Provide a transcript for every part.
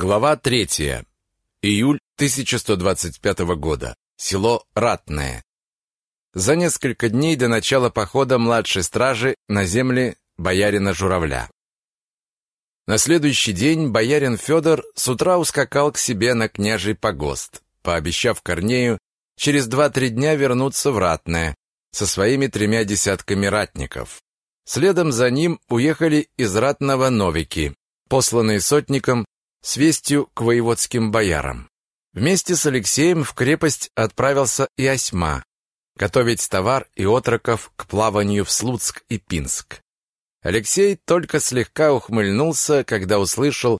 Глава третья. Июль 1125 года. Село Ратное. За несколько дней до начала похода младшей стражи на земли боярина Журавля. На следующий день боярин Федор с утра ускакал к себе на княжий погост, пообещав Корнею через два-три дня вернуться в Ратное со своими тремя десятками ратников. Следом за ним уехали из Ратного новики, посланные сотником с вестью к воеводским боярам. Вместе с Алексеем в крепость отправился и Осьма, готовить товар и отроков к плаванию в Слуцк и Пинск. Алексей только слегка ухмыльнулся, когда услышал,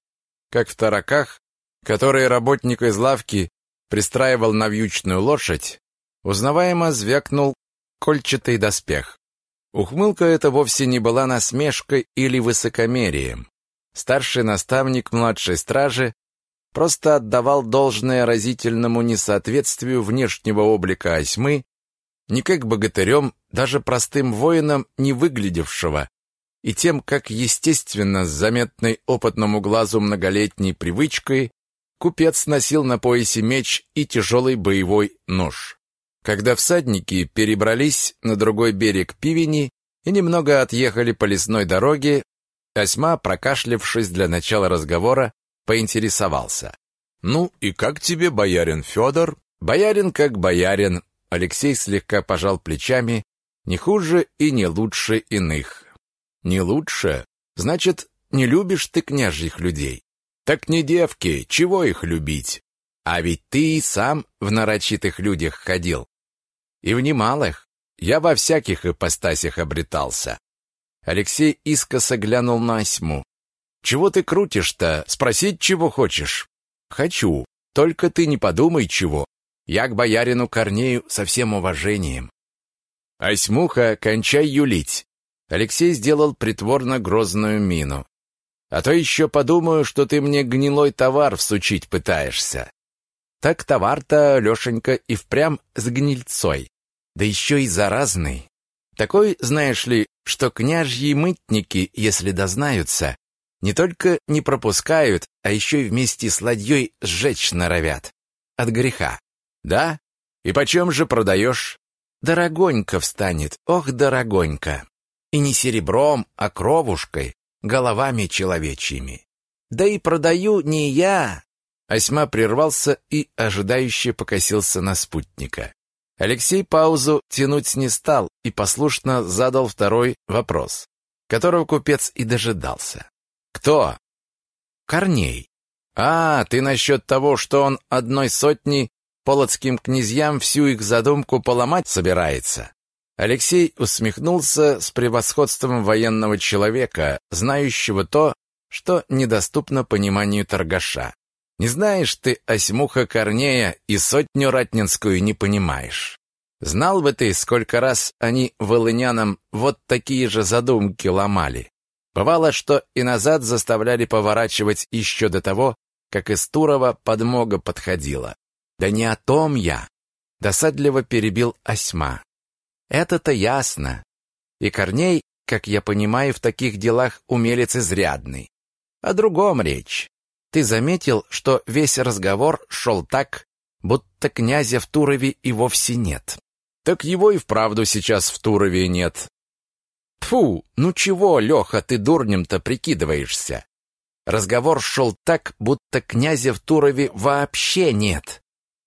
как в тараках, которые работник из лавки пристраивал на вьючную лошадь, узнаваемо звякнул кольчатый доспех. Ухмылка эта вовсе не была насмешкой или высокомерием. Старший наставник младшей стражи просто отдавал должное разительному несоответствию внешнего облика осьмы, не как богатырем, даже простым воином не выглядевшего, и тем, как естественно, с заметной опытному глазу многолетней привычкой, купец носил на поясе меч и тяжелый боевой нож. Когда всадники перебрались на другой берег Пивени и немного отъехали по лесной дороге, Осьма, прокашлявшись для начала разговора, поинтересовался. «Ну и как тебе, боярин Федор?» «Боярин как боярин», — Алексей слегка пожал плечами, «не хуже и не лучше иных». «Не лучше? Значит, не любишь ты княжьих людей?» «Так не девки, чего их любить? А ведь ты и сам в нарочитых людях ходил. И в немалых. Я во всяких ипостасях обретался. Алексей искоса глянул на осьму. «Чего ты крутишь-то? Спросить, чего хочешь?» «Хочу. Только ты не подумай, чего. Я к боярину Корнею со всем уважением». «Осьмуха, кончай юлить!» Алексей сделал притворно грозную мину. «А то еще подумаю, что ты мне гнилой товар всучить пытаешься». Так товар-то, Лешенька, и впрямь с гнильцой. Да еще и заразный. Такой, знаешь ли, что княжьи мытники, если дознаются, не только не пропускают, а еще и вместе с ладьей сжечь норовят. От греха. Да? И почем же продаешь? Дорогонько встанет, ох, дорогонько. И не серебром, а кровушкой, головами человечьими. Да и продаю не я. Осьма прервался и ожидающе покосился на спутника. Алексей паузу тянуть не стал и послушно задал второй вопрос, которого купец и дожидался. «Кто?» «Корней». «А, ты насчет того, что он одной сотни полоцким князьям всю их задумку поломать собирается?» Алексей усмехнулся с превосходством военного человека, знающего то, что недоступно пониманию торгаша. Не знаешь ты осьмуха Корнея и сотню ратнинскую не понимаешь. Знал бы ты, сколько раз они волынянам вот такие же задумки ломали. Бывало, что и назад заставляли поворачивать еще до того, как из Турова подмога подходила. Да не о том я. Досадливо перебил Осьма. Это-то ясно. И Корней, как я понимаю, в таких делах умелец изрядный. О другом речь. Ты заметил, что весь разговор шел так, будто князя в Турове и вовсе нет. Так его и вправду сейчас в Турове нет. Фу, ну чего, Леха, ты дурнем-то прикидываешься? Разговор шел так, будто князя в Турове вообще нет.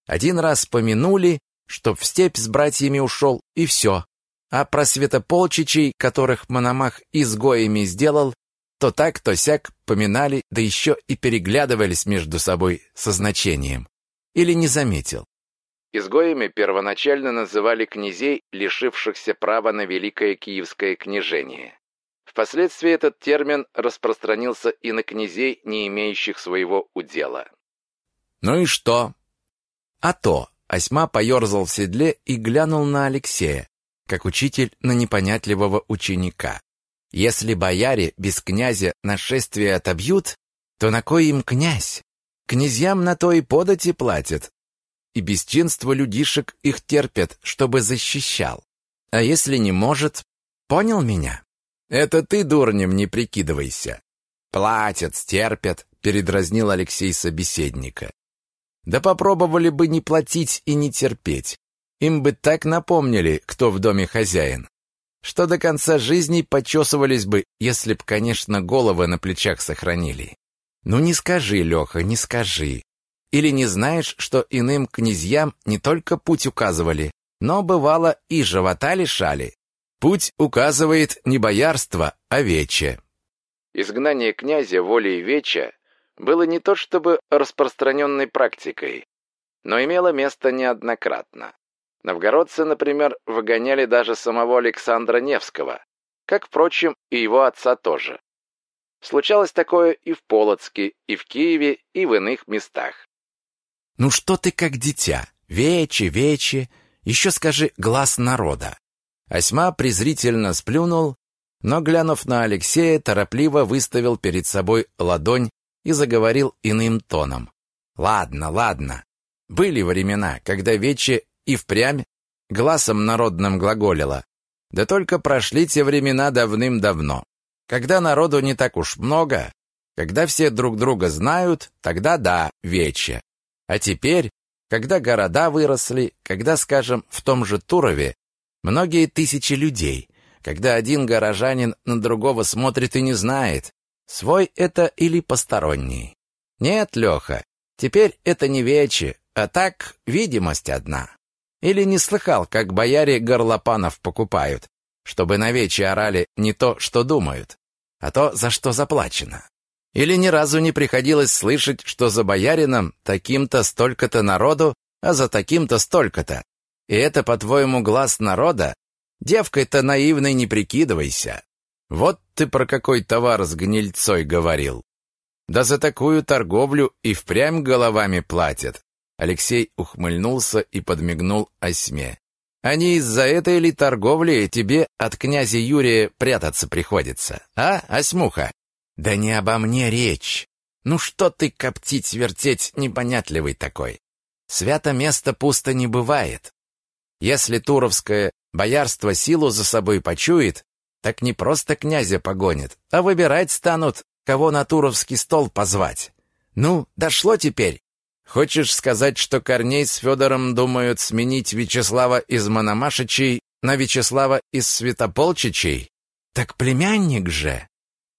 Один раз помянули, чтоб в степь с братьями ушел, и все. А про святополчичей, которых Мономах изгоями сделал, то так, то сяк поминали, да еще и переглядывались между собой со значением. Или не заметил. Изгоями первоначально называли князей, лишившихся права на великое киевское княжение. Впоследствии этот термин распространился и на князей, не имеющих своего удела. «Ну и что?» «А то!» Осьма поерзал в седле и глянул на Алексея, как учитель на непонятливого ученика. Если бояре без князя нашествие отобьют, то на кой им князь? Князьям на то и подати платят. И бесчинство людишек их терпят, чтобы защищал. А если не может, понял меня? Это ты дурнем не прикидывайся. Платят, терпят, передразнил Алексей собеседника. Да попробовали бы не платить и не терпеть. Им бы так напомнили, кто в доме хозяин, что до конца жизни почесывались бы, если б, конечно, головы на плечах сохранили. Ну не скажи, Леха, не скажи. Или не знаешь, что иным князьям не только путь указывали, но, бывало, и живота лишали? Путь указывает не боярство, а вече. Изгнание князя волей веча было не то чтобы распространенной практикой, но имело место неоднократно. Новгородцы, например, выгоняли даже самого Александра Невского, как, впрочем, и его отца тоже. Случалось такое и в Полоцке, и в Киеве, и в иных местах. «Ну что ты как дитя? Вече, вече, еще скажи глаз народа». Осьма презрительно сплюнул, но, глянув на Алексея, торопливо выставил перед собой ладонь и заговорил иным тоном. «Ладно, ладно. Были времена, когда Вече и впрямь глазом народным глаголила. Да только прошли те времена давным-давно. Когда народу не так уж много, когда все друг друга знают, тогда да, Вече. А теперь, когда города выросли, когда, скажем, в том же Турове многие тысячи людей, когда один горожанин на другого смотрит и не знает, свой это или посторонний. Нет, Леха, теперь это не вече, а так видимость одна. Или не слыхал, как бояре горлопанов покупают, чтобы на вече орали не то, что думают, а то, за что заплачено. Или ни разу не приходилось слышать, что за боярином таким-то столько-то народу, а за таким-то столько-то. И это, по-твоему, глаз народа? Девкой-то наивной не прикидывайся. Вот ты про какой товар с гнильцой говорил. Да за такую торговлю и впрямь головами платят. Алексей ухмыльнулся и подмигнул Осьме. Не из-за этой ли торговли тебе от князя Юрия прятаться приходится, а, Осьмуха? Да не обо мне речь. Ну что ты коптить-вертеть непонятливый такой? Свято место пусто не бывает. Если Туровское боярство силу за собой почует, так не просто князя погонит, а выбирать станут, кого на Туровский стол позвать. Ну, дошло теперь. Хочешь сказать, что Корней с Федором думают сменить Вячеслава из Мономашичей на Вячеслава из Святополчичей? Так племянник же.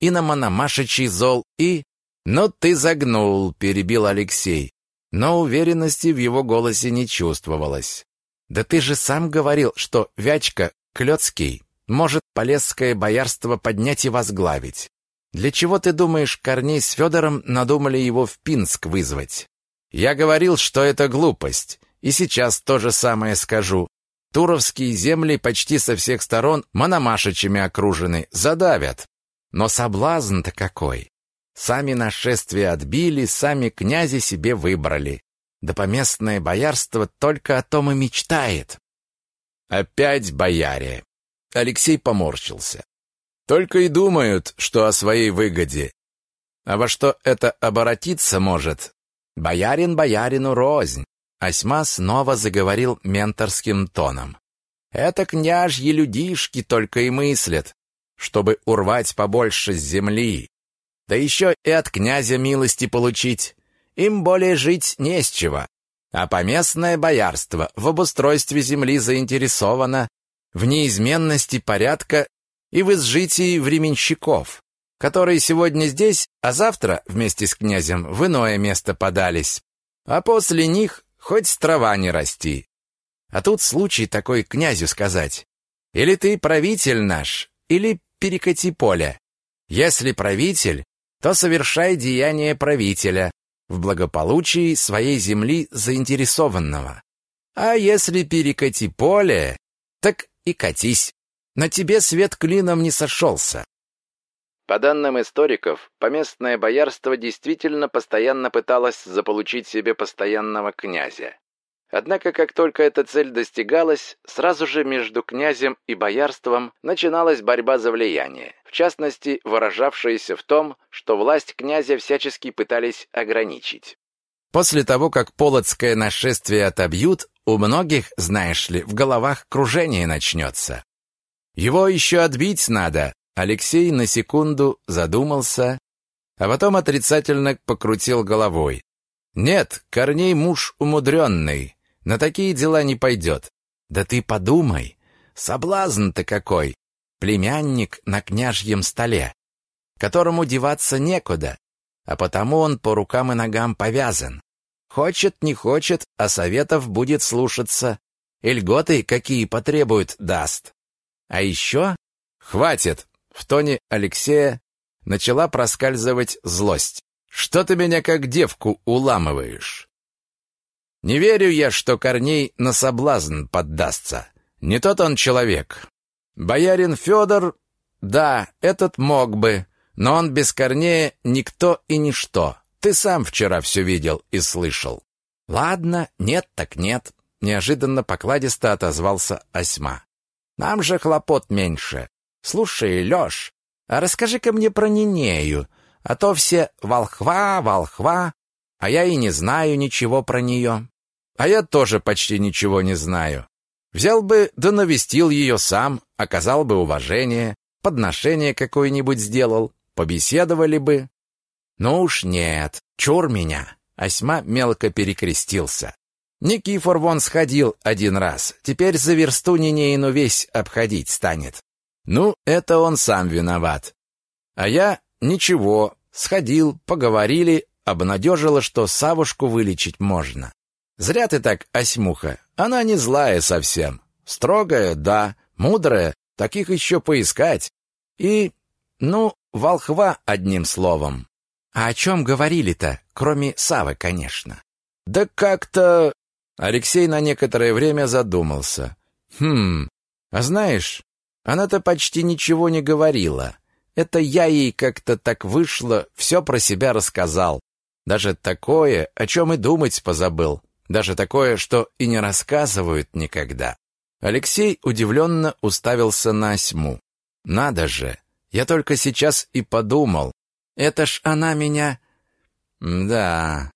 И на Мономашичей зол, и... Ну ты загнул, перебил Алексей. Но уверенности в его голосе не чувствовалось. Да ты же сам говорил, что Вячка Клёцкий может Полесское боярство поднять и возглавить. Для чего ты думаешь, Корней с Федором надумали его в Пинск вызвать? Я говорил, что это глупость, и сейчас то же самое скажу. Туровские земли почти со всех сторон мономашичами окружены, задавят. Но соблазн-то какой! Сами нашествия отбили, сами князи себе выбрали. Да поместное боярство только о том и мечтает. Опять бояре. Алексей поморщился. Только и думают, что о своей выгоде. А во что это оборотиться может, «Боярин боярину рознь!» Осьма снова заговорил менторским тоном. «Это княжьи людишки только и мыслят, чтобы урвать побольше земли, да еще и от князя милости получить. Им более жить не с чего. А поместное боярство в обустройстве земли заинтересовано, в неизменности порядка и в изжитии временщиков которые сегодня здесь, а завтра вместе с князем в иное место подались. А после них хоть трава не расти. А тут случай такой князю сказать. Или ты правитель наш, или перекати поле. Если правитель, то совершай деяние правителя в благополучии своей земли заинтересованного. А если перекати поле, так и катись. На тебе свет клином не сошелся. По данным историков, поместное боярство действительно постоянно пыталось заполучить себе постоянного князя. Однако, как только эта цель достигалась, сразу же между князем и боярством начиналась борьба за влияние, в частности, выражавшаяся в том, что власть князя всячески пытались ограничить. После того, как полоцкое нашествие отобьют, у многих, знаешь ли, в головах кружение начнется. Его еще отбить надо, Алексей на секунду задумался, а потом отрицательно покрутил головой. Нет, Корней муж умудренный, на такие дела не пойдет. Да ты подумай, соблазн-то какой! Племянник на княжьем столе, которому деваться некуда, а потому он по рукам и ногам повязан. Хочет, не хочет, а советов будет слушаться. И льготы, какие потребует, даст. А еще... Хватит! В тоне Алексея начала проскальзывать злость. Что ты меня как девку уламываешь? Не верю я, что Корней на соблазн поддастся. Не тот он человек. Боярин Федор, да, этот мог бы, но он без Корнея никто и ничто. Ты сам вчера все видел и слышал. Ладно, нет так нет, неожиданно покладисто отозвался Осьма. Нам же хлопот меньше. Слушай, Лёш, а расскажи-ка мне про Нинею, а то все волхва, волхва, а я и не знаю ничего про нее. А я тоже почти ничего не знаю. Взял бы да навестил ее сам, оказал бы уважение, подношение какое-нибудь сделал, побеседовали бы. Ну уж нет, чур меня. Осьма мелко перекрестился. Никифор вон сходил один раз, теперь за версту Нинеину весь обходить станет. Ну, это он сам виноват. А я ничего, сходил, поговорили, обнадежило, что Савушку вылечить можно. Зря ты так, Осьмуха, она не злая совсем. Строгая, да, мудрая, таких еще поискать. И, ну, волхва одним словом. А о чем говорили-то, кроме Савы, конечно? Да как-то... Алексей на некоторое время задумался. Хм, а знаешь, она-то почти ничего не говорила. Это я ей как-то так вышло, все про себя рассказал. Даже такое, о чем и думать позабыл. Даже такое, что и не рассказывают никогда. Алексей удивленно уставился на осьму. Надо же, я только сейчас и подумал. Это ж она меня... Да.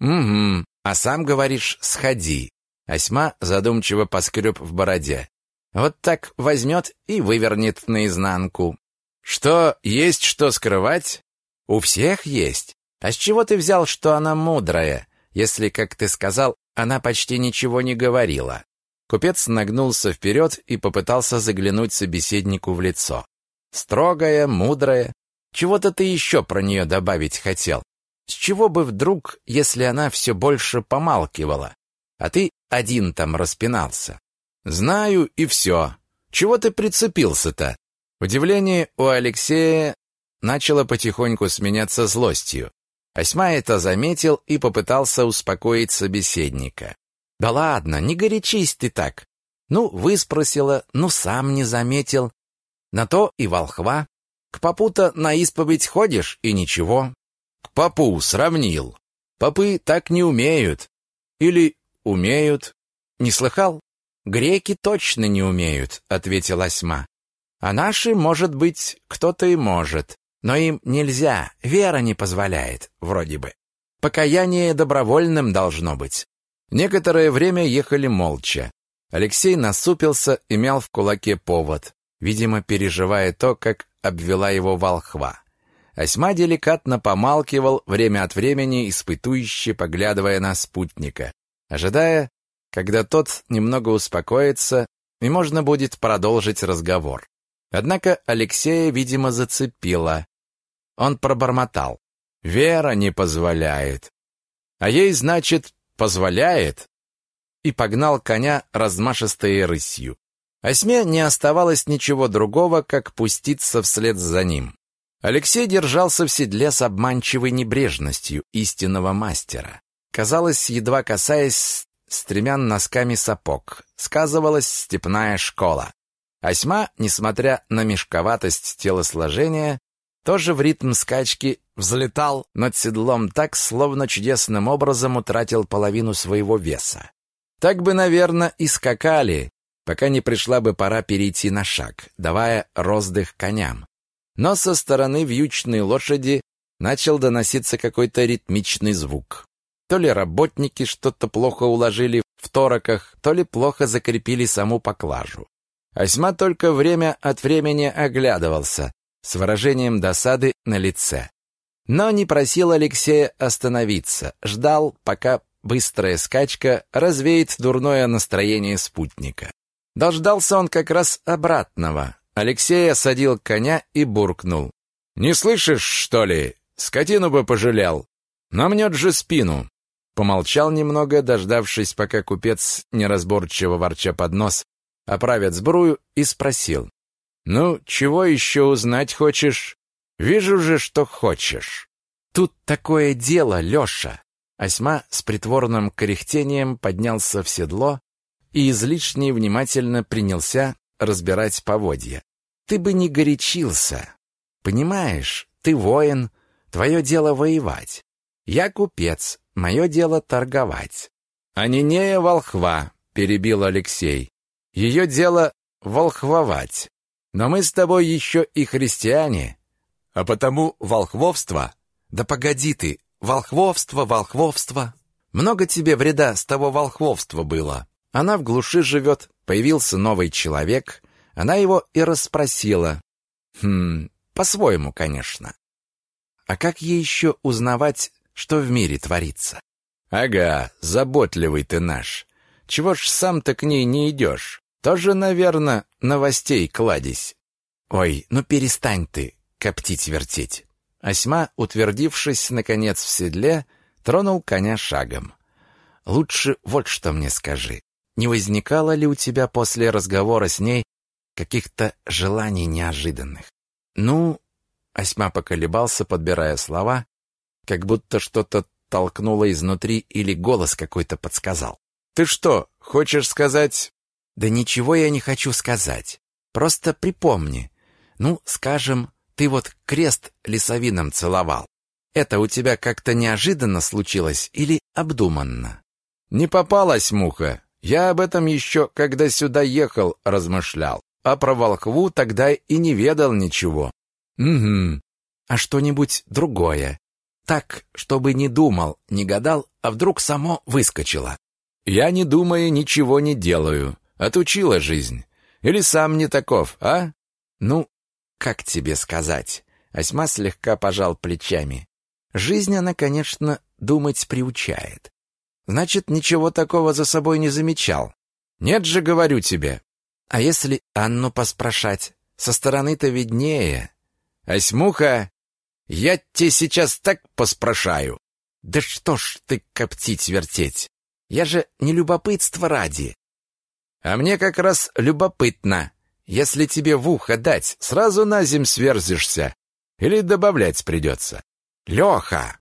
Угу. А сам говоришь, сходи. Осьма задумчиво поскреб в бороде. Вот так возьмет и вывернет наизнанку. Что, есть что скрывать? У всех есть. А с чего ты взял, что она мудрая, если, как ты сказал, она почти ничего не говорила? Купец нагнулся вперед и попытался заглянуть собеседнику в лицо. Строгая, мудрая. Чего-то ты еще про нее добавить хотел. С чего бы вдруг, если она все больше помалкивала, а ты один там распинался? Знаю и все. Чего ты прицепился-то? Удивление у Алексея начало потихоньку сменяться злостью. Осьма это заметил и попытался успокоить собеседника. «Да ладно, не горячись ты так. Ну, выспросила, ну, сам не заметил. На то и волхва. К попу-то на исповедь ходишь, и ничего. К попу сравнил. Попы так не умеют. Или умеют. Не слыхал? Греки точно не умеют, ответила Осьма. А наши, может быть, кто-то и может, но им нельзя, вера не позволяет, вроде бы. Покаяние добровольным должно быть. Некоторое время ехали молча. Алексей насупился и мял в кулаке повод, видимо, переживая то, как обвела его волхва. Осьма деликатно помалкивал, время от времени испытующе поглядывая на спутника, ожидая, когда тот немного успокоится и можно будет продолжить разговор. Однако Алексея, видимо, зацепило. Он пробормотал. «Вера не позволяет». «А ей, значит, позволяет?» И погнал коня размашистой рысью. Осьме не оставалось ничего другого, как пуститься вслед за ним. Алексей держался в седле с обманчивой небрежностью истинного мастера. Казалось, едва касаясь стремян носками сапог, сказывалась степная школа. Осьма, несмотря на мешковатость телосложения, тоже в ритм скачки взлетал над седлом так, словно чудесным образом утратил половину своего веса. Так бы, наверное, и скакали, пока не пришла бы пора перейти на шаг, давая роздых коням. Но со стороны вьючной лошади начал доноситься какой-то ритмичный звук. То ли работники что-то плохо уложили в тороках, то ли плохо закрепили саму поклажу. Осьма только время от времени оглядывался с выражением досады на лице. но не просил Алексея остановиться, ждал, пока быстрая скачка развеет дурное настроение спутника. Дождался он как раз обратного. Алексей осадил коня и буркнул. «Не слышишь, что ли? Скотину бы пожалел. Намнет же спину». Помолчал немного, дождавшись, пока купец, неразборчиво ворча под нос, оправит сбрую и спросил. «Ну, чего еще узнать хочешь? Вижу же, что хочешь». «Тут такое дело, Леша!» Осьма с притворным кряхтением поднялся в седло и излишне внимательно принялся разбирать поводья. «Ты бы не горячился. Понимаешь, ты воин, твое дело воевать. Я купец, мое дело торговать». «А Нинея волхва», — перебил Алексей. «Ее дело волхвовать. Но мы с тобой еще и христиане, а потому волхвовство...» «Да погоди ты, волхвовство, волхвовство...» «Много тебе вреда с того волхвовства было. Она в глуши живет, появился новый человек, она его и расспросила. Хм, по-своему, конечно. А как ей еще узнавать, что в мире творится? Ага, заботливый ты наш. Чего ж сам-то к ней не идешь? Тоже, наверное, новостей кладись. Ой, ну перестань ты коптить-вертеть. Осьма, утвердившись, наконец, в седле, тронул коня шагом. Лучше вот что мне скажи. Не возникало ли у тебя после разговора с ней каких-то желаний неожиданных? Ну, Осьма поколебался, подбирая слова, как будто что-то толкнуло изнутри или голос какой-то подсказал. Ты что, хочешь сказать? Да ничего я не хочу сказать. Просто припомни. Ну, скажем, ты вот крест лесовином целовал. Это у тебя как-то неожиданно случилось или обдуманно? Не попалась муха. Я об этом еще, когда сюда ехал, размышлял. А про волхву тогда и не ведал ничего. Угу. А что-нибудь другое. Так, чтобы не думал, не гадал, а вдруг само выскочило. Я не думаю, ничего не делаю. Отучила жизнь. Или сам не таков, а? Ну, как тебе сказать? Осьма слегка пожал плечами. Жизнь она, конечно, думать приучает. Значит, ничего такого за собой не замечал. Нет же, говорю тебе. А если Анну поспрашать? Со стороны-то виднее. Осьмуха, я тебе сейчас так поспрашаю. Да что ж ты коптить-вертеть? Я же не любопытство ради. А мне как раз любопытно. Если тебе в ухо дать, сразу на зим сверзишься. Или добавлять придется. Леха,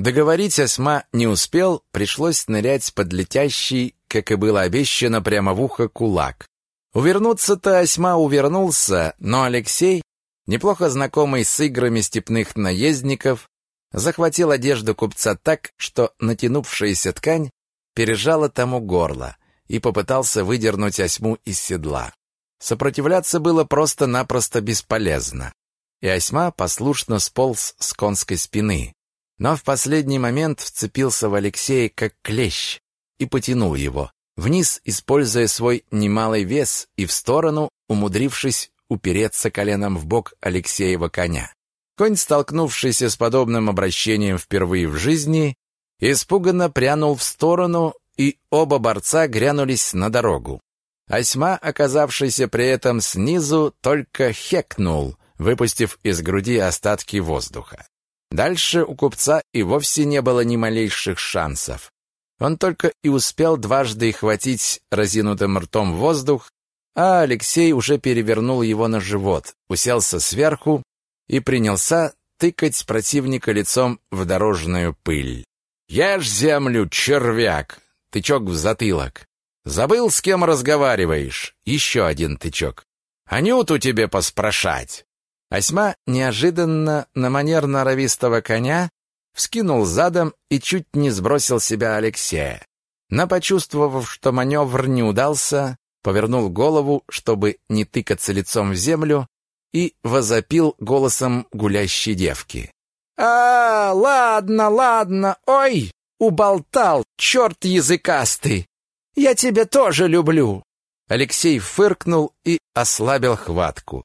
Договорить Осьма не успел, пришлось нырять под летящий, как и было обещано, прямо в ухо кулак. Увернуться-то Осьма увернулся, но Алексей, неплохо знакомый с играми степных наездников, захватил одежду купца так, что натянувшаяся ткань пережала тому горло и попытался выдернуть Осьму из седла. Сопротивляться было просто-напросто бесполезно, и Осьма послушно сполз с конской спины, но в последний момент вцепился в Алексея как клещ и потянул его вниз, используя свой немалый вес и в сторону, умудрившись упереться коленом в бок Алексеева коня. Конь, столкнувшийся с подобным обращением впервые в жизни, испуганно прянул в сторону, и оба борца грянулись на дорогу. Осьма, оказавшийся при этом снизу, только хекнул, выпустив из груди остатки воздуха. Дальше у купца и вовсе не было ни малейших шансов. Он только и успел дважды хватить разинутым ртом воздух, а Алексей уже перевернул его на живот, уселся сверху и принялся тыкать противника лицом в дорожную пыль. «Ешь землю, червяк!» Тычок в затылок. «Забыл, с кем разговариваешь?» Еще один тычок. «Анюту тебе поспрашать!» Осьма неожиданно на манер норовистого коня вскинул задом и чуть не сбросил себя Алексея. Но, почувствовав, что маневр не удался, повернул голову, чтобы не тыкаться лицом в землю, и возопил голосом гулящей девки. «А, ладно, ладно, ой, уболтал, черт языкастый! Я тебя тоже люблю!» Алексей фыркнул и ослабил хватку.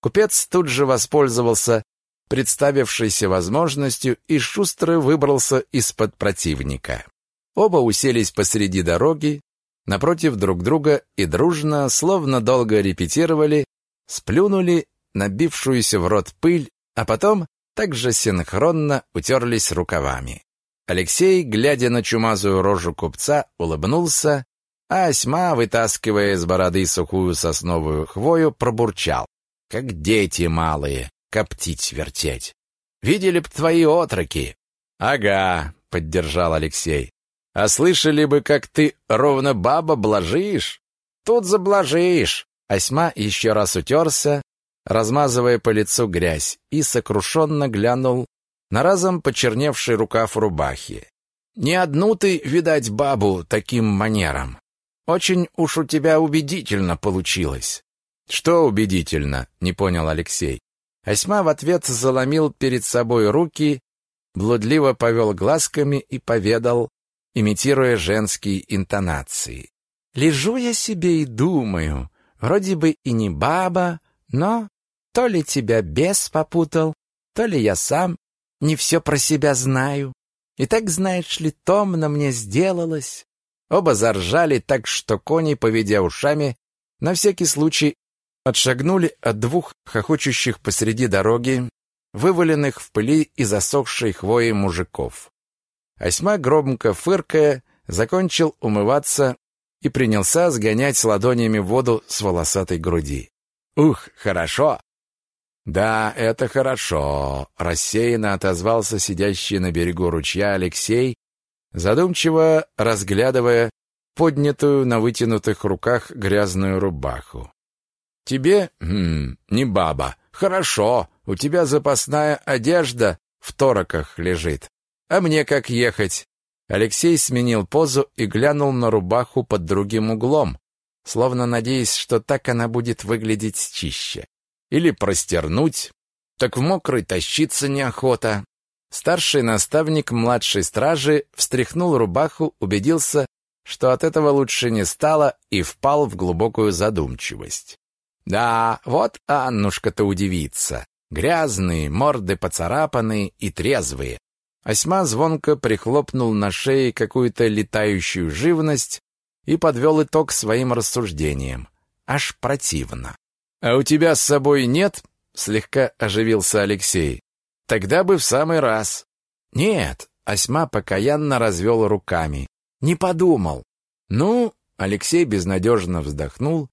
Купец тут же воспользовался представившейся возможностью и шустро выбрался из-под противника. Оба уселись посреди дороги, напротив друг друга и дружно, словно долго репетировали, сплюнули набившуюся в рот пыль, а потом также синхронно утерлись рукавами. Алексей, глядя на чумазую рожу купца, улыбнулся, а Осьма, вытаскивая из бороды сухую сосновую хвою, пробурчал. «Как дети малые, коптить вертеть! Видели б твои отроки!» «Ага», — поддержал Алексей. «А слышали бы, как ты ровно баба блажишь?» «Тут заблажишь!» Осьма еще раз утерся, размазывая по лицу грязь, и сокрушенно глянул на разом почерневший рукав рубахи. «Не одну ты, видать, бабу таким манером. Очень уж у тебя убедительно получилось». «Что убедительно?» — не понял Алексей. Осьма в ответ заломил перед собой руки, блудливо повел глазками и поведал, имитируя женские интонации. «Лежу я себе и думаю, вроде бы и не баба, но то ли тебя бес попутал, то ли я сам не все про себя знаю. И так, знаешь ли, томно мне сделалось. Оба заржали так, что кони, поведя ушами, на всякий случай отшагнули от двух хохочущих посреди дороги, вываленных в пыли и засохшей хвои мужиков. Осьма, громко фыркая, закончил умываться и принялся сгонять ладонями воду с волосатой груди. «Ух, хорошо! «Да, это хорошо», — рассеянно отозвался сидящий на берегу ручья Алексей, задумчиво разглядывая поднятую на вытянутых руках грязную рубаху. «Тебе? Хм, не баба. Хорошо, у тебя запасная одежда в тороках лежит. А мне как ехать?» Алексей сменил позу и глянул на рубаху под другим углом, словно надеясь, что так она будет выглядеть чище или простернуть, так в мокрой тащиться неохота. Старший наставник младшей стражи встряхнул рубаху, убедился, что от этого лучше не стало, и впал в глубокую задумчивость. Да, вот Аннушка-то удивится. Грязные, морды поцарапанные и трезвые. Осьма звонко прихлопнул на шее какую-то летающую живность и подвел итог своим рассуждениям. Аж противно. «А у тебя с собой нет?» — слегка оживился Алексей. «Тогда бы в самый раз». «Нет», — Осьма покаянно развел руками. «Не подумал». «Ну...» — Алексей безнадежно вздохнул.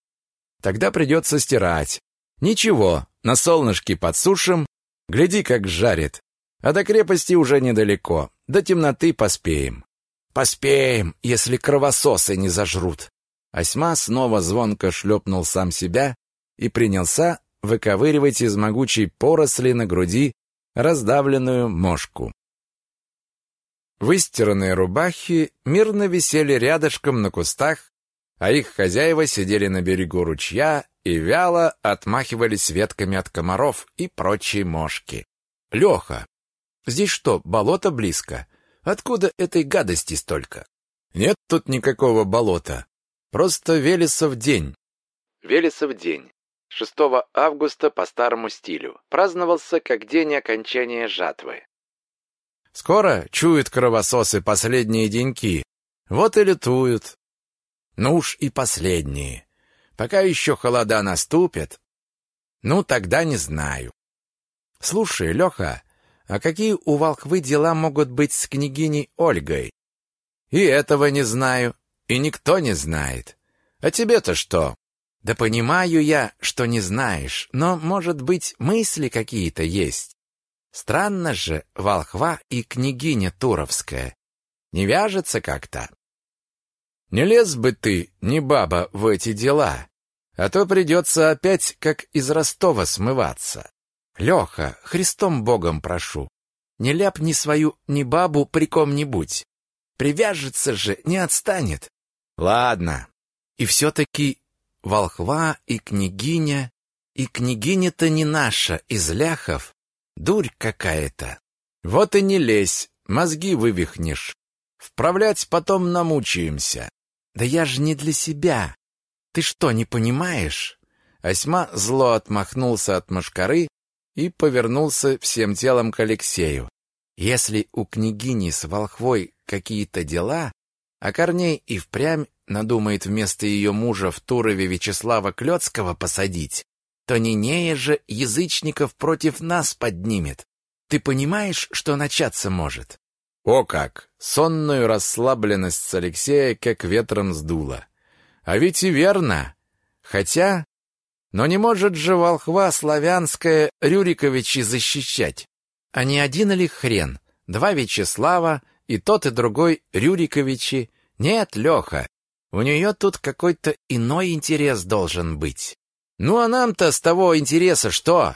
«Тогда придется стирать». «Ничего, на солнышке подсушим. Гляди, как жарит. А до крепости уже недалеко. До темноты поспеем». «Поспеем, если кровососы не зажрут». Осьма снова звонко шлепнул сам себя и принялся выковыривать из могучей поросли на груди раздавленную мошку. Выстиранные рубахи мирно висели рядышком на кустах, а их хозяева сидели на берегу ручья и вяло отмахивались ветками от комаров и прочей мошки. «Леха, здесь что, болото близко? Откуда этой гадости столько?» «Нет тут никакого болота. Просто Велесов день». Велесов день 6 августа по старому стилю. Праздновался как день окончания жатвы. Скоро чуют кровососы последние деньки. Вот и летуют. Ну уж и последние. Пока еще холода наступят. Ну, тогда не знаю. Слушай, Леха, а какие у волхвы дела могут быть с княгиней Ольгой? И этого не знаю, и никто не знает. А тебе-то что? Да понимаю я, что не знаешь, но, может быть, мысли какие-то есть. Странно же, волхва и княгиня Туровская. Не вяжется как-то. Не лез бы ты, не баба, в эти дела, а то придется опять, как из Ростова, смываться. Леха, Христом Богом прошу, не ляпни свою ни бабу при ком-нибудь. Привяжется же, не отстанет. Ладно. И все-таки волхва и княгиня, и княгиня-то не наша, из ляхов, дурь какая-то. Вот и не лезь, мозги вывихнешь. Вправлять потом намучаемся. Да я же не для себя. Ты что, не понимаешь? Осьма зло отмахнулся от мошкары и повернулся всем телом к Алексею. Если у княгини с волхвой какие-то дела, а Корней и впрямь надумает вместо ее мужа в Турове Вячеслава Клёцкого посадить, то Нинея же язычников против нас поднимет. Ты понимаешь, что начаться может? О как! Сонную расслабленность с Алексея как ветром сдуло. А ведь и верно. Хотя... Но не может же волхва славянская Рюриковичи защищать. А не один ли хрен? Два Вячеслава, и тот, и другой Рюриковичи. Нет, Леха, у нее тут какой-то иной интерес должен быть. Ну а нам-то с того интереса что?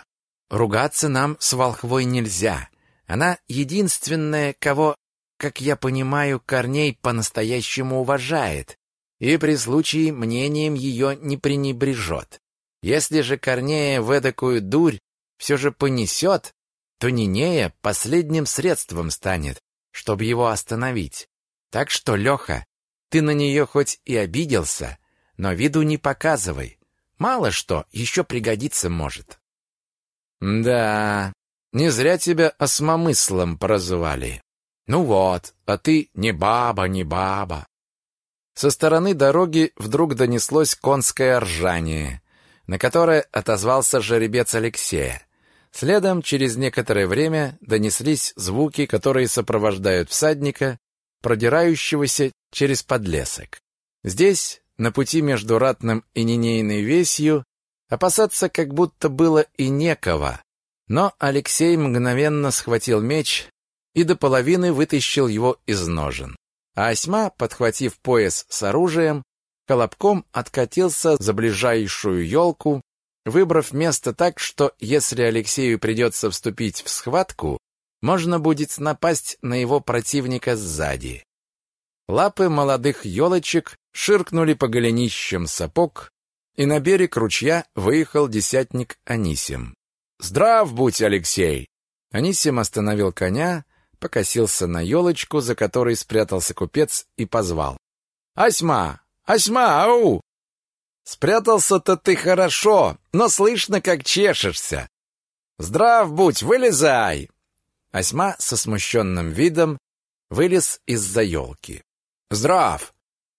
Ругаться нам с волхвой нельзя. Она единственная, кого, как я понимаю, Корней по-настоящему уважает и при случае мнением ее не пренебрежет. Если же Корнея в эдакую дурь все же понесет, то Нинея последним средством станет, чтобы его остановить. Так что, Леха, ты на нее хоть и обиделся, но виду не показывай. Мало что еще пригодиться может. Да, не зря тебя осмомыслом прозвали. Ну вот, а ты не баба, не баба. Со стороны дороги вдруг донеслось конское ржание, на которое отозвался жеребец Алексея. Следом, через некоторое время, донеслись звуки, которые сопровождают всадника, продирающегося через подлесок. Здесь, на пути между Ратным и Нинейной Весью, опасаться как будто было и некого. Но Алексей мгновенно схватил меч и до половины вытащил его из ножен. А Осьма, подхватив пояс с оружием, колобком откатился за ближайшую елку, выбрав место так, что если Алексею придется вступить в схватку, можно будет напасть на его противника сзади. Лапы молодых елочек ширкнули по голенищам сапог, и на берег ручья выехал десятник Анисим. «Здрав будь, Алексей!» Анисим остановил коня, покосился на елочку, за которой спрятался купец, и позвал. «Осьма! Осьма! Ау!» «Спрятался-то ты хорошо, но слышно, как чешешься!» «Здрав будь, вылезай!» Осьма со смущенным видом вылез из-за елки. «Здрав!»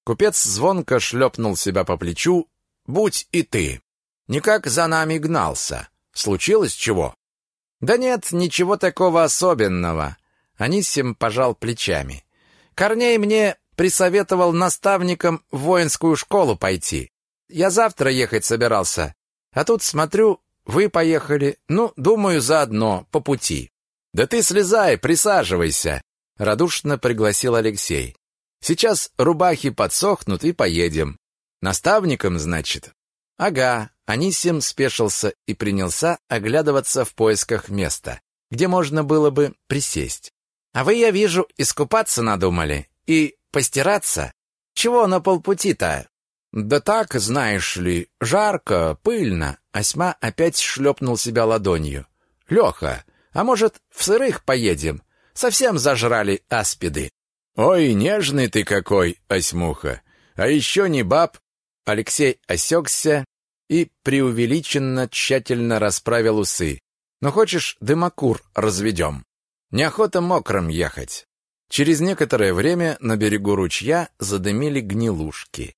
Купец звонко шлепнул себя по плечу. «Будь и ты! Никак за нами гнался. Случилось чего?» «Да нет, ничего такого особенного. Анисим пожал плечами. Корней мне присоветовал наставникам в воинскую школу пойти. Я завтра ехать собирался. А тут смотрю, вы поехали. Ну, думаю, заодно, по пути. Да ты слезай, присаживайся, радушно пригласил Алексей. Сейчас рубахи подсохнут и поедем. Наставником, значит? Ага. Анисим спешился и принялся оглядываться в поисках места, где можно было бы присесть. А вы, я вижу, искупаться надумали и постираться. Чего на полпути-то? Да так, знаешь ли, жарко, пыльно. Осьма опять шлепнул себя ладонью. Леха, а может, в сырых поедем? Совсем зажрали аспиды. Ой, нежный ты какой, Осьмуха. А еще не баб. Алексей осекся и преувеличенно тщательно расправил усы. Но хочешь, дымокур разведем? Неохота мокрым ехать. Через некоторое время на берегу ручья задымили гнилушки.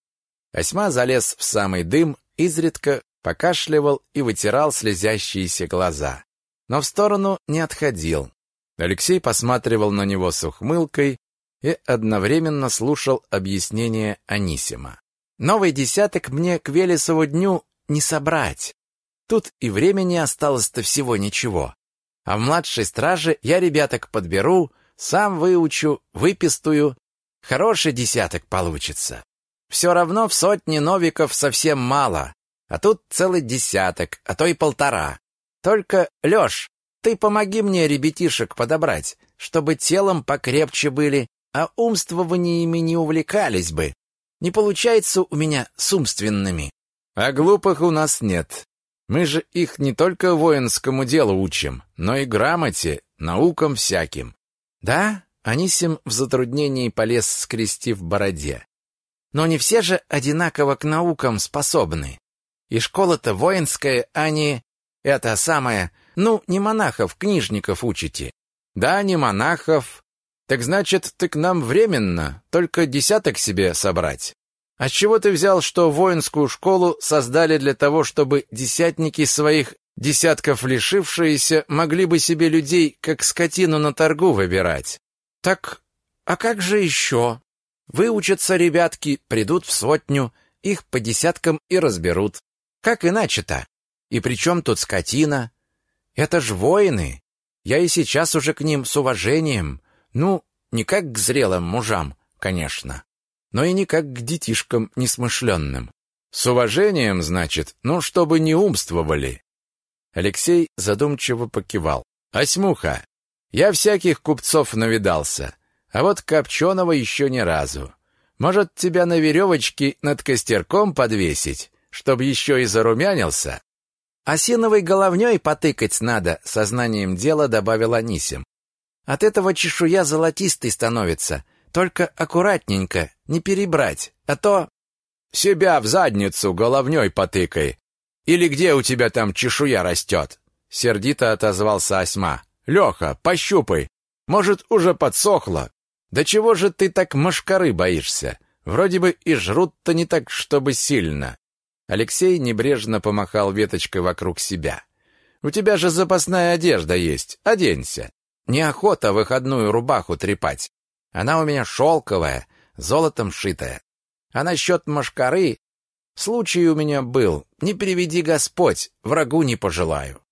Осьма залез в самый дым, изредка покашливал и вытирал слезящиеся глаза. Но в сторону не отходил. Алексей посматривал на него с ухмылкой и одновременно слушал объяснение Анисима. «Новый десяток мне к Велесову дню не собрать. Тут и времени осталось-то всего ничего. А в младшей страже я ребяток подберу, сам выучу, выпистую. Хороший десяток получится. Все равно в сотне новиков совсем мало, а тут целый десяток, а то и полтора. Только, Лёш, ты помоги мне ребятишек подобрать, чтобы телом покрепче были, а умствованиями не увлекались бы. Не получается у меня с умственными. А глупых у нас нет. Мы же их не только воинскому делу учим, но и грамоте, наукам всяким. Да, Анисим в затруднении полез, скрестив бороде. Но не все же одинаково к наукам способны. И школа-то воинская, а не это самое Ну, не монахов, книжников учите. Да, не монахов. Так значит, ты к нам временно, только десяток себе собрать. А чего ты взял, что воинскую школу создали для того, чтобы десятники своих десятков лишившиеся могли бы себе людей, как скотину на торгу, выбирать? Так, а как же еще? Выучатся ребятки, придут в сотню, их по десяткам и разберут. Как иначе-то? И при чем тут скотина? Это ж воины. Я и сейчас уже к ним с уважением. Ну, не как к зрелым мужам, конечно, но и не как к детишкам несмышленным. С уважением, значит, ну, чтобы не умствовали. Алексей задумчиво покивал. «Осьмуха, я всяких купцов навидался, а вот Копченого еще ни разу. Может, тебя на веревочке над костерком подвесить, чтоб еще и зарумянился?» «Осиновой головней потыкать надо», — сознанием дела добавил Анисим. «От этого чешуя золотистой становится, только аккуратненько, не перебрать, а то...» «Себя в задницу головней потыкай, или где у тебя там чешуя растет?» Сердито отозвался Осьма. «Леха, пощупай. Может, уже подсохло? Да чего же ты так мошкары боишься? Вроде бы и жрут-то не так, чтобы сильно». Алексей небрежно помахал веточкой вокруг себя. «У тебя же запасная одежда есть. Оденься. Неохота выходную рубаху трепать. Она у меня шелковая, золотом шитая. А насчет мошкары Случай у меня был. Не приведи Господь, врагу не пожелаю.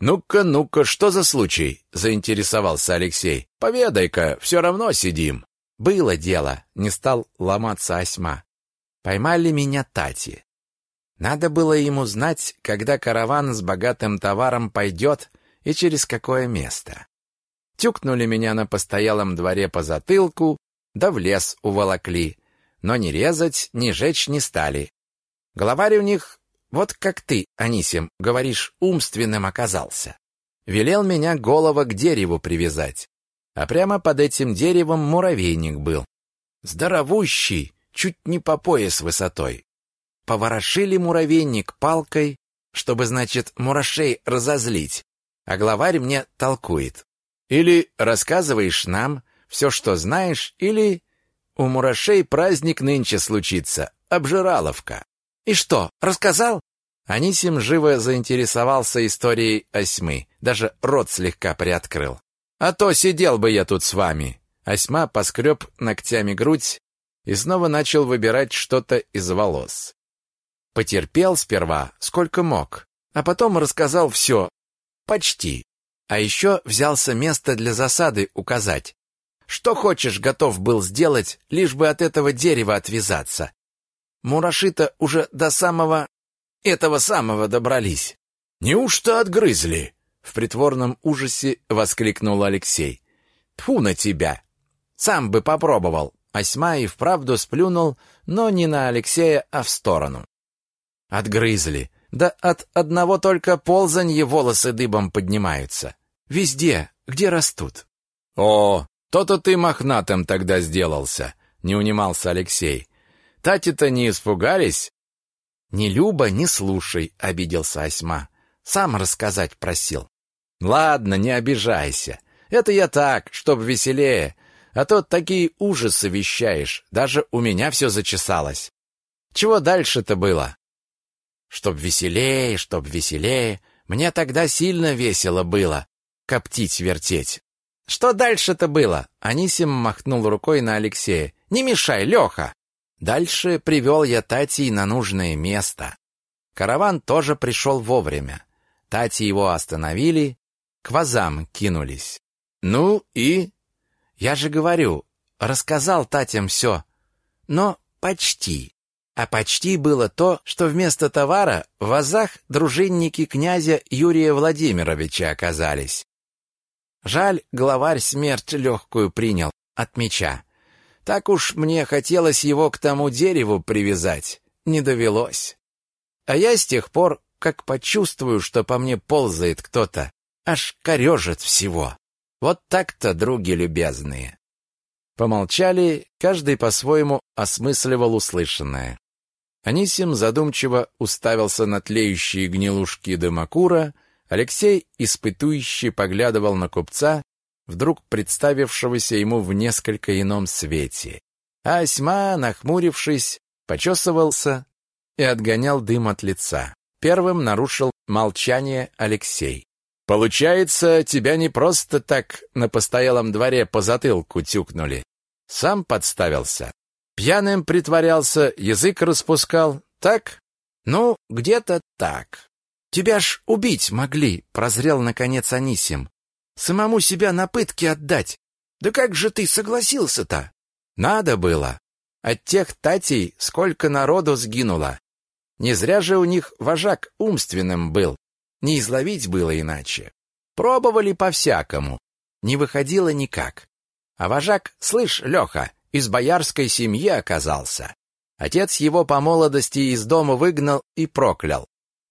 Ну-ка, ну-ка, что за случай? заинтересовался Алексей. Поведай-ка, все равно сидим. Было дело, не стал ломаться Осьма. Поймали меня Тати. Надо было ему знать, когда караван с богатым товаром пойдет и через какое место. Тюкнули меня на постоялом дворе по затылку, да в лес уволокли, но ни резать, ни жечь не стали. Главарь у них, вот как ты, Анисим, говоришь, умственным оказался. Велел меня голова к дереву привязать. А прямо под этим деревом муравейник был. Здоровущий, чуть не по пояс высотой. Поворошили муравейник палкой, чтобы, значит, мурашей разозлить. А главарь мне толкует. Или рассказываешь нам все, что знаешь, или у мурашей праздник нынче случится, обжираловка. «И что, рассказал?» Анисим живо заинтересовался историей Осьмы, даже рот слегка приоткрыл. «А то сидел бы я тут с вами!» Осьма поскреб ногтями грудь и снова начал выбирать что-то из волос. Потерпел сперва, сколько мог, а потом рассказал все. Почти. А еще взялся место для засады указать. Что хочешь, готов был сделать, лишь бы от этого дерева отвязаться. Мураши-то уже до самого... этого самого добрались. Неужто отгрызли? В притворном ужасе воскликнул Алексей. Тьфу на тебя! Сам бы попробовал. Осьма и вправду сплюнул, но не на Алексея, а в сторону. Отгрызли. Да от одного только ползанья волосы дыбом поднимаются. Везде, где растут. О, то-то ты мохнатым тогда сделался, не унимался Алексей. Тати-то не испугались? Ни Люба, ни слушай, обиделся Осьма. Сам рассказать просил. Ладно, не обижайся. Это я так, чтоб веселее. А то такие ужасы вещаешь. Даже у меня все зачесалось. Чего дальше-то было? Чтоб веселее, чтоб веселее. Мне тогда сильно весело было. Коптить-вертеть. Что дальше-то было? Анисим махнул рукой на Алексея. Не мешай, Леха. Дальше привел я Тати на нужное место. Караван тоже пришел вовремя. Тати его остановили, к вазам кинулись. Ну и... Я же говорю, рассказал Татям все. Но почти. А почти было то, что вместо товара в вазах дружинники князя Юрия Владимировича оказались. Жаль, главарь смерть легкую принял от меча. Так уж мне хотелось его к тому дереву привязать. Не довелось. А я с тех пор, как почувствую, что по мне ползает кто-то, аж корежит всего. Вот так-то, други любезные. Помолчали, каждый по-своему осмысливал услышанное. Анисим задумчиво уставился на тлеющие гнилушки дымокура, Алексей, испытующий, поглядывал на купца, вдруг представившегося ему в несколько ином свете. А Осьма, нахмурившись, почесывался и отгонял дым от лица. Первым нарушил молчание Алексей. «Получается, тебя не просто так на постоялом дворе по затылку тюкнули. Сам подставился. Пьяным притворялся, язык распускал. Так? Ну, где-то так. Тебя ж убить могли, прозрел наконец Анисим. Самому себя на пытки отдать. Да как же ты согласился-то? Надо было. От тех татей сколько народу сгинуло. Не зря же у них вожак умственным был. Не изловить было иначе. Пробовали по-всякому. Не выходило никак. А вожак, слышь, Леха, из боярской семьи оказался. Отец его по молодости из дома выгнал и проклял.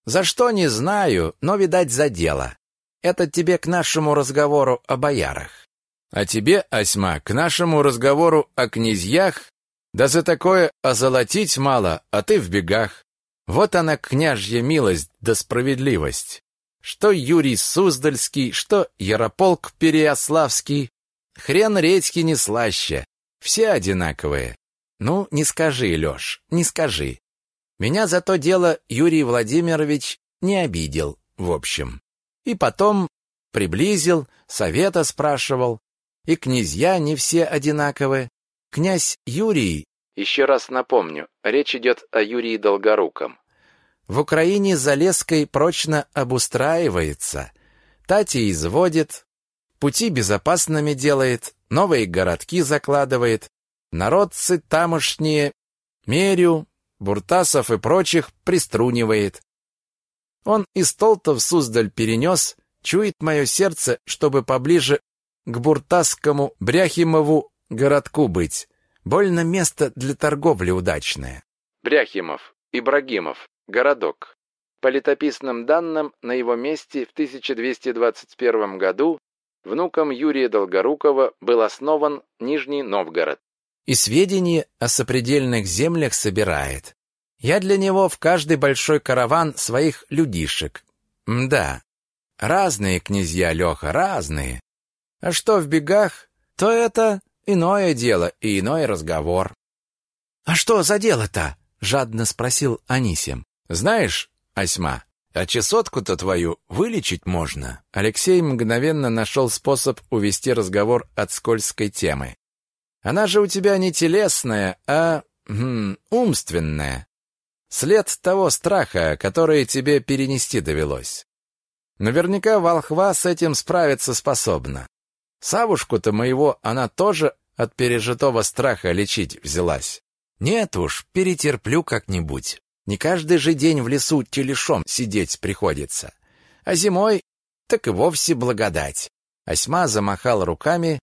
За что не знаю, но, видать, за дело. Это тебе к нашему разговору о боярах. А тебе, Осьма, к нашему разговору о князьях? Да за такое озолотить мало, а ты в бегах. Вот она, княжья милость да справедливость. Что Юрий Суздальский, что Ярополк Переяславский. Хрен редьки не слаще. Все одинаковые. Ну, не скажи, Лёш, не скажи. Меня за то дело Юрий Владимирович не обидел, в общем. И потом приблизил, совета спрашивал. И князья не все одинаковые. Князь Юрий, еще раз напомню, речь идет о Юрии Долгоруком, в Украине Залесской прочно обустраивается, Тати изводит, пути безопасными делает, новые городки закладывает, народцы тамошние, Мерю, Буртасов и прочих приструнивает. Он из Толта в Суздаль перенес, чует мое сердце, чтобы поближе к Буртасскому Бряхимову городку быть. Больно место для торговли удачное. Бряхимов, Ибрагимов, городок. По летописным данным, на его месте в 1221 году внуком Юрия Долгорукова был основан Нижний Новгород. И сведения о сопредельных землях собирает. Я для него в каждый большой караван своих людишек. Мда, разные князья, Леха, разные. А что в бегах, то это иное дело и иной разговор. «А что за дело-то?» — жадно спросил Анисим. «Знаешь, Осьма, а чесотку-то твою вылечить можно». Алексей мгновенно нашел способ увести разговор от скользкой темы. «Она же у тебя не телесная, а хм, умственная. След того страха, который тебе перенести довелось. Наверняка волхва с этим справиться способна. Савушку-то моего она тоже от пережитого страха лечить взялась. Нет уж, перетерплю как-нибудь. Не каждый же день в лесу телешом сидеть приходится. А зимой так и вовсе благодать. Осьма замахал руками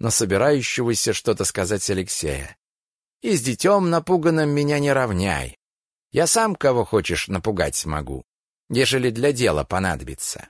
на собирающегося что-то сказать Алексея. И с детем напуганным меня не равняй. Я сам кого хочешь напугать смогу, ежели для дела понадобится.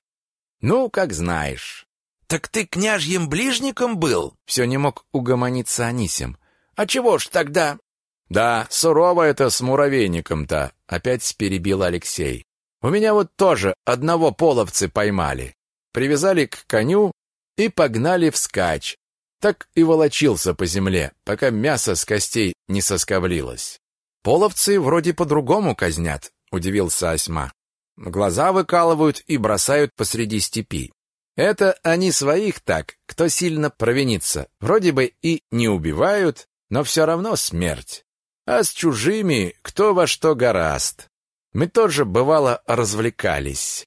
Ну, как знаешь. Так ты княжьим ближником был? Все не мог угомониться Анисим. А чего ж тогда? Да, сурово это с муравейником-то, опять перебил Алексей. У меня вот тоже одного половцы поймали. Привязали к коню и погнали вскачь. Так и волочился по земле, пока мясо с костей не соскоблилось. Половцы вроде по-другому казнят, удивился Осьма. Глаза выкалывают и бросают посреди степи. Это они своих так, кто сильно провинится. Вроде бы и не убивают, но все равно смерть. А с чужими кто во что гораст. Мы тоже, бывало, развлекались.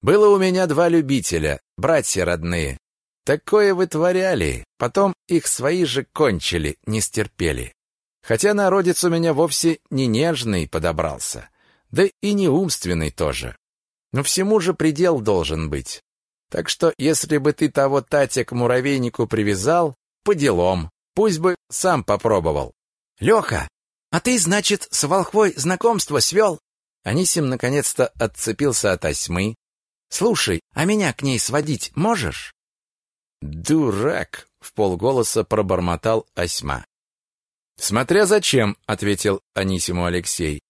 Было у меня два любителя, братья родные. Такое вытворяли, потом их свои же кончили, не стерпели. Хотя народец у меня вовсе не нежный подобрался, да и не умственный тоже. Но всему же предел должен быть. Так что, если бы ты того Татя к муравейнику привязал, по делам, пусть бы сам попробовал. Леха, а ты, значит, с волхвой знакомство свел?» Анисим наконец-то отцепился от осьмы. «Слушай, а меня к ней сводить можешь?» «Дурак!» — в полголоса пробормотал осьма. «Смотря зачем», — ответил Анисиму Алексей.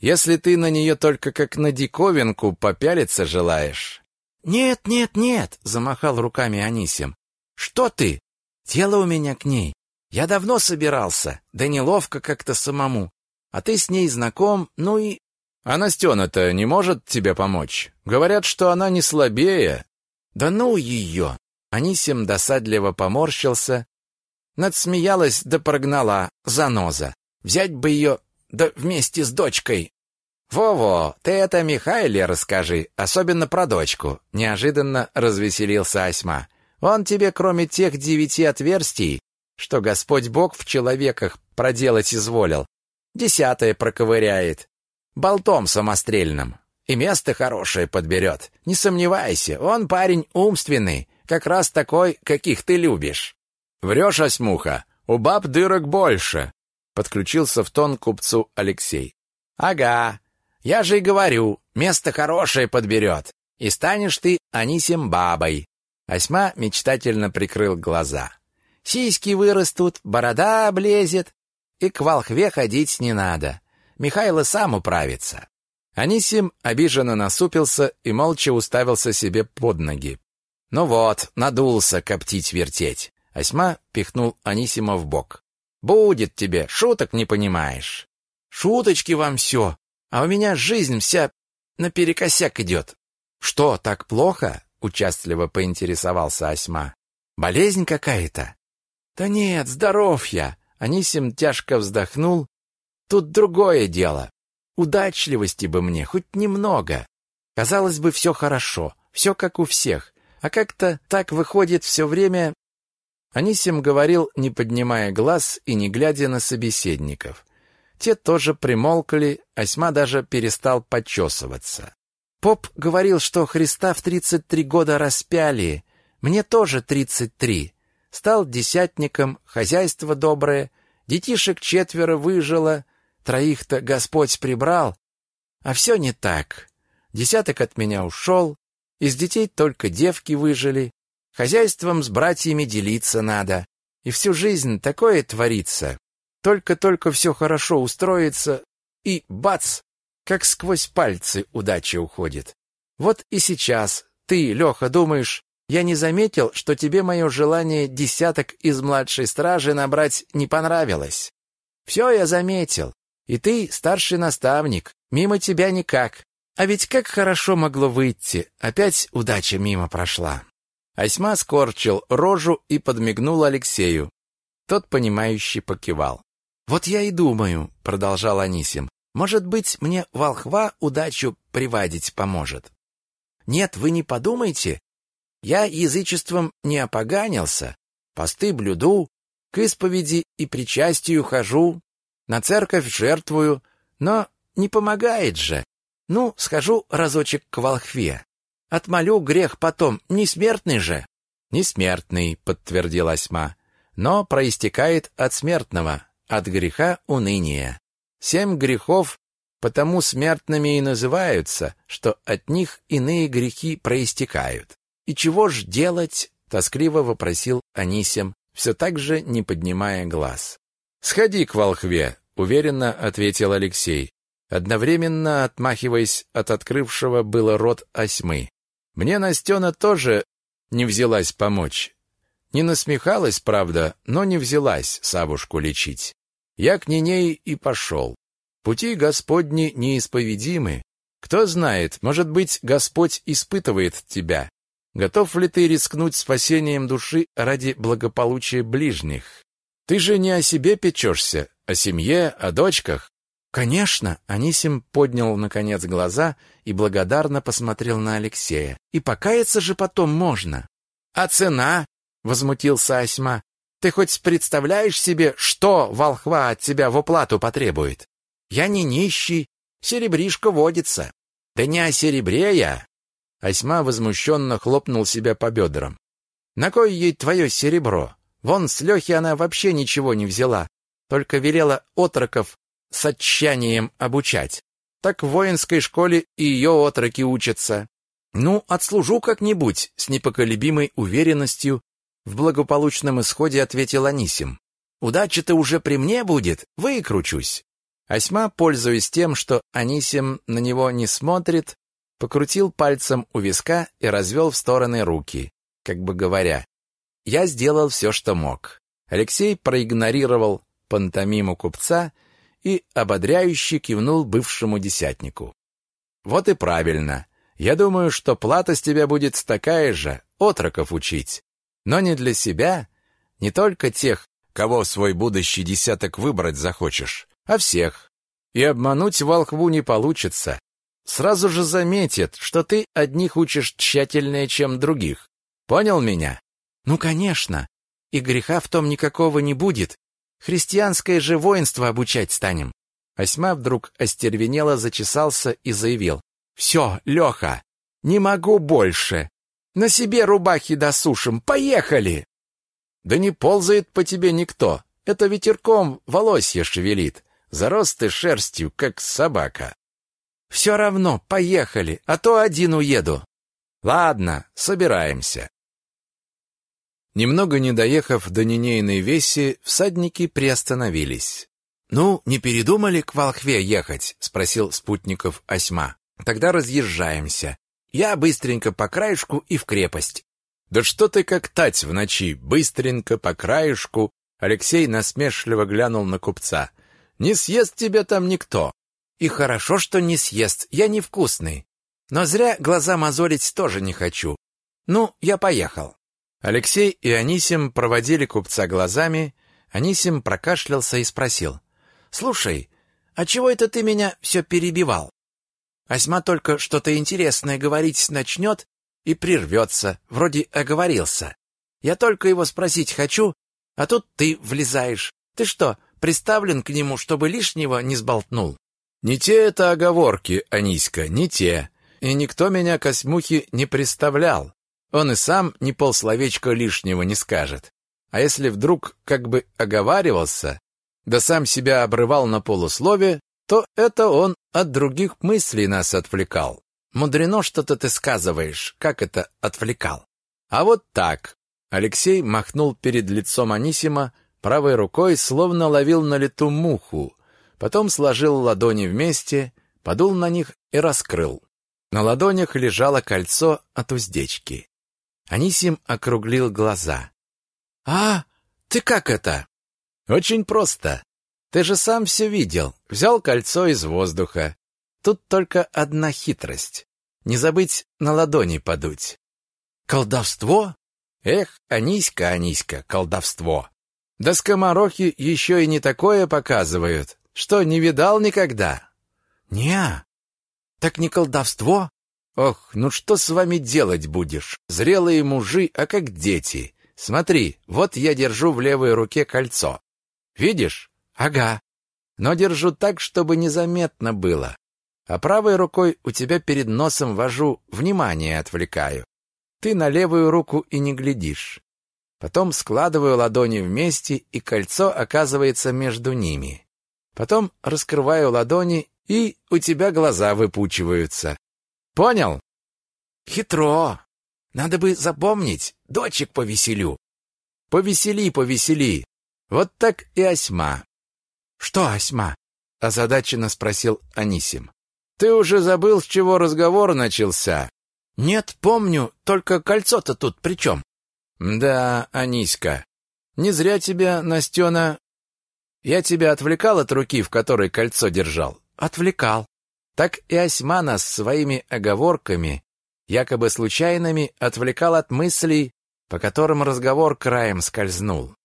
«Если ты на нее только как на диковинку попялиться желаешь». «Нет, нет, нет!» — замахал руками Анисим. «Что ты? Тело у меня к ней. Я давно собирался, да неловко как-то самому. А ты с ней знаком, ну и...» «А Настена-то не может тебе помочь? Говорят, что она не слабее». «Да ну ее!» Анисим досадливо поморщился, надсмеялась да прогнала, заноза. Взять бы ее, да вместе с дочкой. «Во-во, ты это Михаиле расскажи, особенно про дочку», — неожиданно развеселился Осьма. «Он тебе, кроме тех девяти отверстий, что Господь Бог в человеках проделать изволил, десятое проковыряет, болтом самострельным, и место хорошее подберет. Не сомневайся, он парень умственный, как раз такой, каких ты любишь». «Врешь, Осьмуха, у баб дырок больше», — подключился в тон купцу Алексей. «Ага, я же и говорю, место хорошее подберет, и станешь ты Анисим бабой». Осьма мечтательно прикрыл глаза. «Сиськи вырастут, борода облезет, и к волхве ходить не надо. Михайло сам управится». Анисим обиженно насупился и молча уставился себе под ноги. «Ну вот, надулся коптить-вертеть. Осьма пихнул Анисима в бок. «Будет тебе, шуток не понимаешь». «Шуточки вам все, а у меня жизнь вся наперекосяк идет». «Что, так плохо?» — участливо поинтересовался Осьма. «Болезнь какая-то?» «Да нет, здоров я!» Анисим тяжко вздохнул. «Тут другое дело. Удачливости бы мне, хоть немного. Казалось бы, все хорошо, все как у всех. А как-то так выходит все время Анисим говорил, не поднимая глаз и не глядя на собеседников. Те тоже примолкли, Осьма даже перестал подчесываться. Поп говорил, что Христа в 33 года распяли. Мне тоже 33. Стал десятником, хозяйство доброе, детишек четверо выжило, троих-то Господь прибрал. А все не так. Десяток от меня ушел, из детей только девки выжили, Хозяйством с братьями делиться надо. И всю жизнь такое творится. Только-только все хорошо устроится, и бац, как сквозь пальцы удача уходит. Вот и сейчас ты, Леха, думаешь, я не заметил, что тебе мое желание десяток из младшей стражи набрать не понравилось. Все я заметил. И ты старший наставник, мимо тебя никак. А ведь как хорошо могло выйти, опять удача мимо прошла. Осьма скорчил рожу и подмигнул Алексею. Тот, понимающий, покивал. «Вот я и думаю», — продолжал Анисим, «может быть, мне волхва удачу приводить поможет». «Нет, вы не подумайте. Я язычеством не опоганился, посты блюду, к исповеди и причастию хожу, на церковь жертвую, но не помогает же. Ну, схожу разочек к волхве. Отмолю грех потом, не смертный же. Не смертный, подтвердил Осьма, но проистекает от смертного, от греха уныния. Семь грехов потому смертными и называются, что от них иные грехи проистекают. И чего ж делать? тоскливо вопросил Анисим, все так же не поднимая глаз. Сходи к волхве, уверенно ответил Алексей, одновременно отмахиваясь от открывшего было рот осьмы. Мне Настена тоже не взялась помочь. Не насмехалась, правда, но не взялась Савушку лечить. Я к ней и пошел. Пути Господни неисповедимы. Кто знает, может быть, Господь испытывает тебя. Готов ли ты рискнуть спасением души ради благополучия ближних? Ты же не о себе печешься, о семье, о дочках. Конечно, Анисим поднял наконец глаза и благодарно посмотрел на Алексея. И покаяться же потом можно. А цена? возмутился Осьма. Ты хоть представляешь себе, что волхва от тебя в оплату потребует? Я не нищий, серебришко водится. Да не о серебре я. Осьма возмущенно хлопнул себя по бедрам. На кой ей твое серебро? Вон с Лехи она вообще ничего не взяла, только велела отроков с отчаянием обучать. Так в воинской школе и ее отроки учатся. Ну, отслужу как-нибудь, с непоколебимой уверенностью в благополучном исходе ответил Анисим. Удача-то уже при мне будет, выкручусь. Осьма, пользуясь тем, что Анисим на него не смотрит, покрутил пальцем у виска и развел в стороны руки, как бы говоря, «Я сделал все, что мог». Алексей проигнорировал пантомиму купца и ободряюще кивнул бывшему десятнику. «Вот и правильно. Я думаю, что плата с тебя будет такая же, отроков учить. Но не для себя, не только тех, кого в свой будущий десяток выбрать захочешь, а всех. И обмануть волхву не получится. Сразу же заметит, что ты одних учишь тщательнее, чем других. Понял меня? Ну, конечно. И греха в том никакого не будет. Христианское же воинство обучать станем. Осьма вдруг остервенело зачесался и заявил. «Все, Леха, не могу больше. На себе рубахи досушим. Поехали!» Да не ползает по тебе никто. Это ветерком волосье шевелит. Зарос ты шерстью, как собака. Все равно, поехали, а то один уеду. Ладно, собираемся. Немного не доехав до Нинейной веси, всадники приостановились. «Ну, не передумали к Волхве ехать?» — спросил спутников Осьма. «Тогда разъезжаемся. Я быстренько по краешку и в крепость. Да что ты как тать в ночи, быстренько по краешку. Алексей насмешливо глянул на купца. Не съест тебя там никто. И хорошо, что не съест. Я невкусный. Но зря глаза мозолить тоже не хочу. Ну, я поехал. Алексей и Анисим проводили купца глазами. Анисим прокашлялся и спросил: "Слушай, а чего это ты меня все перебивал? Осьма только что-то интересное говорить начнет, и прервется, вроде оговорился. Я только его спросить хочу, а тут ты влезаешь. Ты что, приставлен к нему, чтобы лишнего не сболтнул? Не те это оговорки, Аниська, не те. И никто меня к осьмухе не приставлял. Он и сам ни полсловечка лишнего не скажет. А если вдруг как бы оговаривался, да сам себя обрывал на полуслове, то это он от других мыслей нас отвлекал. Мудрено что-то ты сказываешь. Как это отвлекал? А вот так. Алексей махнул перед лицом Анисима правой рукой, словно ловил на лету муху. Потом сложил ладони вместе, подул на них и раскрыл. На ладонях лежало кольцо от уздечки. Анисим округлил глаза. «А, ты как это?» «Очень просто. Ты же сам все видел. Взял кольцо из воздуха, Тут только одна хитрость. Не забыть на ладони подуть. Колдовство? Эх, Аниська, Аниська, колдовство. Да скоморохи еще и не такое показывают. Что, не видал никогда? Не. Так не колдовство? Ох, ну что с вами делать будешь? Зрелые мужи, а как дети. Смотри, вот я держу в левой руке кольцо. Видишь? Ага. Но держу так, чтобы незаметно было а правой рукой у тебя перед носом вожу, внимание отвлекаю. Ты на левую руку и не глядишь. Потом складываю ладони вместе, и кольцо оказывается между ними. Потом раскрываю ладони, и у тебя глаза выпучиваются. Понял? Хитро. Надо бы запомнить, дочек повеселю. Повесели, повесели. Вот так и осьма. Что осьма? озадаченно спросил Анисим. Ты уже забыл, с чего разговор начался? Нет, помню, только кольцо-то тут при чем? Да, Аниська, не зря тебя, Настена... Я тебя отвлекал от руки, в которой кольцо держал? Отвлекал. Так и Осьма нас своими оговорками, якобы случайными, отвлекал от мыслей, по которым разговор краем скользнул.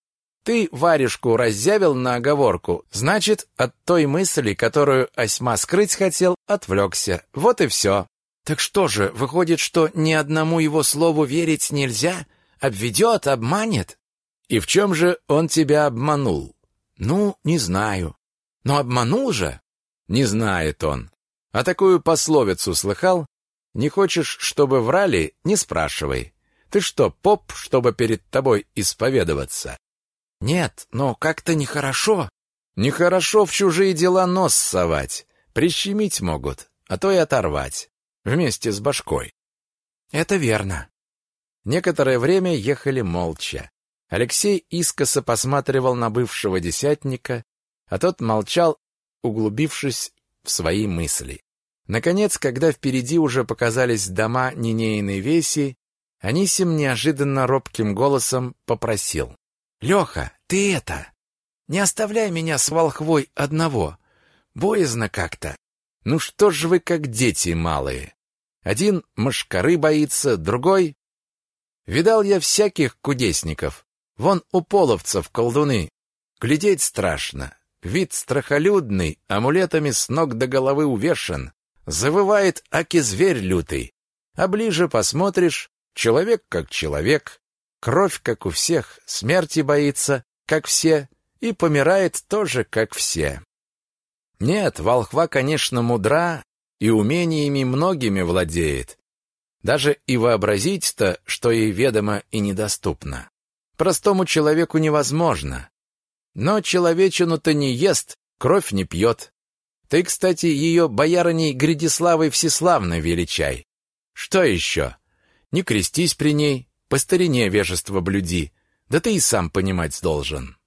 Ты варежку раззявил на оговорку, значит, от той мысли, которую Осьма скрыть хотел, отвлекся. Вот и все. Так что же, выходит, что ни одному его слову верить нельзя? Обведет, обманет? И в чем же он тебя обманул? Ну, не знаю. Но обманул же? Не знает он. А такую пословицу слыхал? Не хочешь, чтобы врали, не спрашивай. Ты что, поп, чтобы перед тобой исповедоваться? Нет, но как-то нехорошо. Нехорошо в чужие дела нос совать. Прищемить могут, а то и оторвать. Вместе с башкой. Это верно. Некоторое время ехали молча. Алексей искоса посматривал на бывшего десятника, а тот молчал, углубившись в свои мысли. Наконец, когда впереди уже показались дома Нинейной Веси, Анисим неожиданно робким голосом попросил. «Леха, ты это, не оставляй меня с волхвой одного. Боязно как-то. Ну что ж вы как дети малые? Один мошкары боится, другой... Видал я всяких кудесников. Вон у половцев колдуны. Глядеть страшно. Вид страхолюдный, амулетами с ног до головы увешан. Завывает аки зверь лютый. А ближе посмотришь, человек как человек, кровь как у всех, смерти боится, как все, и помирает тоже, как все. Нет, волхва, конечно, мудра и умениями многими владеет. Даже и вообразить-то, что ей ведомо и недоступно. Простому человеку невозможно. Но человечину-то не ест, кровь не пьет. Ты, кстати, ее боярыней Гридиславой Всеславной величай. Что еще? Не крестись при ней, по старине вежество блюди, да ты и сам понимать должен.